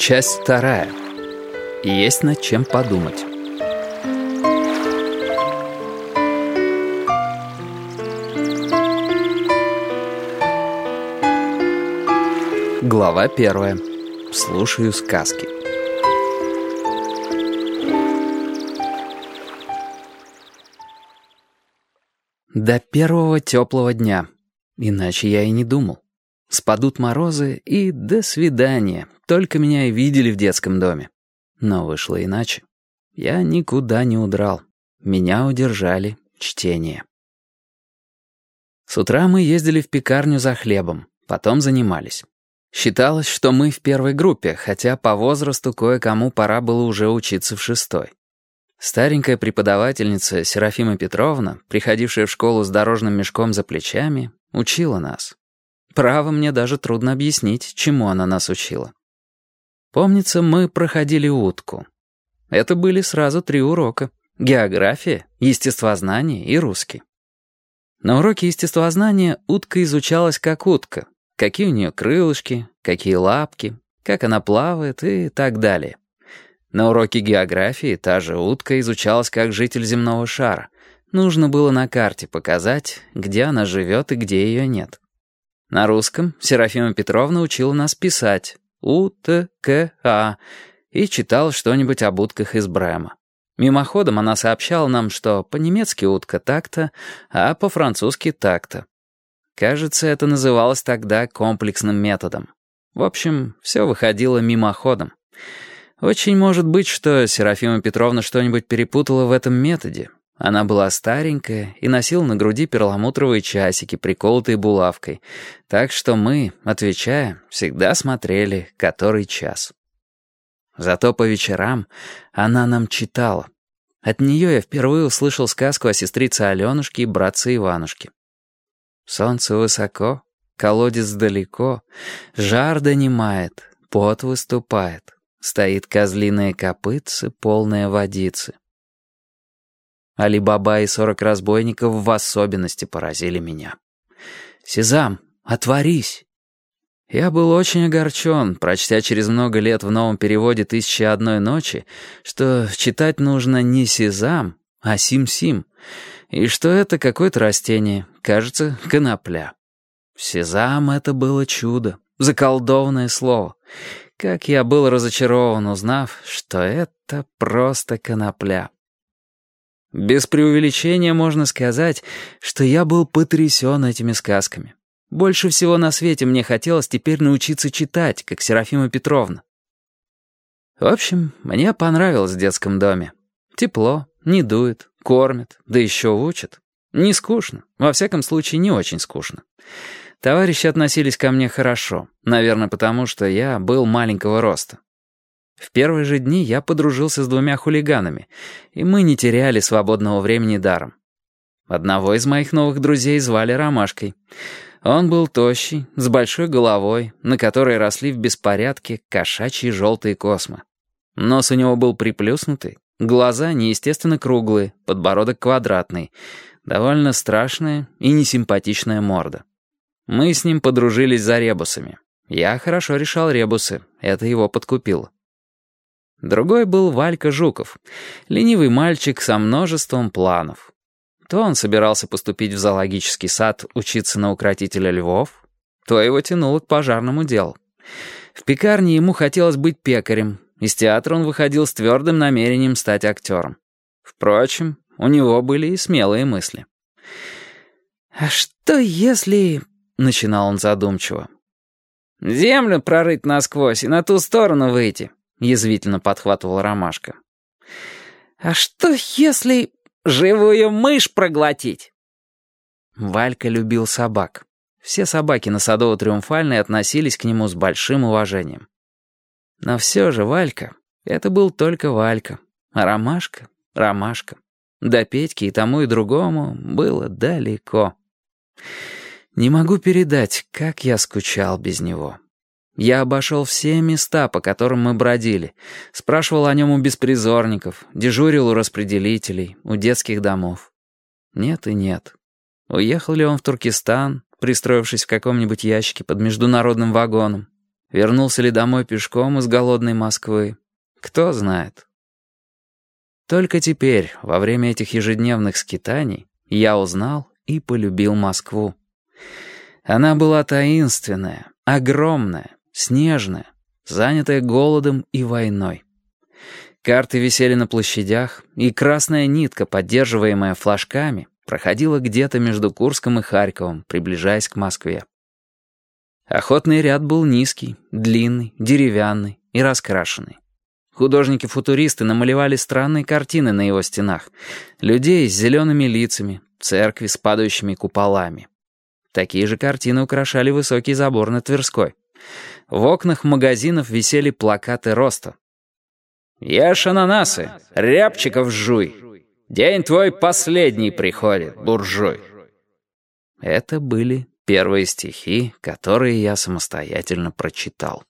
Часть вторая. Есть над чем подумать. Глава первая. Слушаю сказки. До первого теплого дня. Иначе я и не думал. Спадут морозы и до свидания. Только меня и видели в детском доме. Но вышло иначе. Я никуда не удрал. Меня удержали чтение. С утра мы ездили в пекарню за хлебом, потом занимались. Считалось, что мы в первой группе, хотя по возрасту кое-кому пора было уже учиться в шестой. Старенькая преподавательница Серафима Петровна, приходившая в школу с дорожным мешком за плечами, учила нас. Право, мне даже трудно объяснить, чему она нас учила. Помнится, мы проходили утку. Это были сразу три урока. География, естествознание и русский. На уроке естествознания утка изучалась как утка. Какие у нее крылышки, какие лапки, как она плавает и так далее. На уроке географии та же утка изучалась как житель земного шара. Нужно было на карте показать, где она живет и где ее нет. На русском Серафима Петровна учила нас писать «У-Т-К-А» и читала что-нибудь об утках из Брэма. Мимоходом она сообщала нам, что по-немецки утка так-то, а по-французски так-то. Кажется, это называлось тогда комплексным методом. В общем, все выходило мимоходом. Очень может быть, что Серафима Петровна что-нибудь перепутала в этом методе. Она была старенькая и носила на груди перламутровые часики, приколотые булавкой. Так что мы, отвечая, всегда смотрели, который час. Зато по вечерам она нам читала. От нее я впервые услышал сказку о сестрице Аленушке и братце Иванушке. Солнце высоко, колодец далеко, жар донимает, пот выступает. Стоит козлиное копытце, полное водицы. Али-Баба и сорок разбойников в особенности поразили меня. «Сезам, отворись!» Я был очень огорчен, прочтя через много лет в новом переводе «Тысячи одной ночи», что читать нужно не «Сезам», а «Сим-Сим», и что это какое-то растение, кажется, конопля. «Сезам» — это было чудо, заколдованное слово. Как я был разочарован, узнав, что это просто конопля. Без преувеличения можно сказать, что я был потрясен этими сказками. Больше всего на свете мне хотелось теперь научиться читать, как Серафима Петровна. В общем, мне понравилось в детском доме. Тепло, не дует, кормят, да еще учат. Не скучно, во всяком случае не очень скучно. Товарищи относились ко мне хорошо, наверное, потому что я был маленького роста. В первые же дни я подружился с двумя хулиганами, и мы не теряли свободного времени даром. Одного из моих новых друзей звали Ромашкой. Он был тощий, с большой головой, на которой росли в беспорядке кошачьи желтые космы. Нос у него был приплюснутый, глаза неестественно круглые, подбородок квадратный, довольно страшная и несимпатичная морда. Мы с ним подружились за ребусами. Я хорошо решал ребусы, это его подкупило. Другой был Валька Жуков, ленивый мальчик со множеством планов. То он собирался поступить в зоологический сад учиться на укротителя львов, то его тянуло к пожарному делу. В пекарне ему хотелось быть пекарем, из театра он выходил с твердым намерением стать актером. Впрочем, у него были и смелые мысли. «А что если...» начинал он задумчиво. «Землю прорыть насквозь и на ту сторону выйти», — язвительно подхватывал Ромашка. «А что, если живую мышь проглотить?» Валька любил собак. Все собаки на Садово-Триумфальной относились к нему с большим уважением. Но все же Валька — это был только Валька, а Ромашка — Ромашка. До Петьки и тому и другому было далеко. Не могу передать, как я скучал без него. Я обошел все места, по которым мы бродили, спрашивал о нем у беспризорников, дежурил у распределителей, у детских домов. Нет и нет. Уехал ли он в Туркестан, пристроившись в каком-нибудь ящике под международным вагоном? Вернулся ли домой пешком из голодной Москвы? Кто знает. Только теперь, во время этих ежедневных скитаний, я узнал и полюбил Москву. Она была таинственная, огромная, снежная, занятая голодом и войной. Карты висели на площадях, и красная нитка, поддерживаемая флажками, проходила где-то между Курском и Харьковом, приближаясь к Москве. Охотный ряд был низкий, длинный, деревянный и раскрашенный. Художники-футуристы намалевали странные картины на его стенах. Людей с зелеными лицами, церкви с падающими куполами. Такие же картины украшали высокий забор на Тверской. В окнах магазинов висели плакаты роста. «Ешь ананасы, рябчиков жуй. День твой последний приходит, буржуй». Это были первые стихи, которые я самостоятельно прочитал.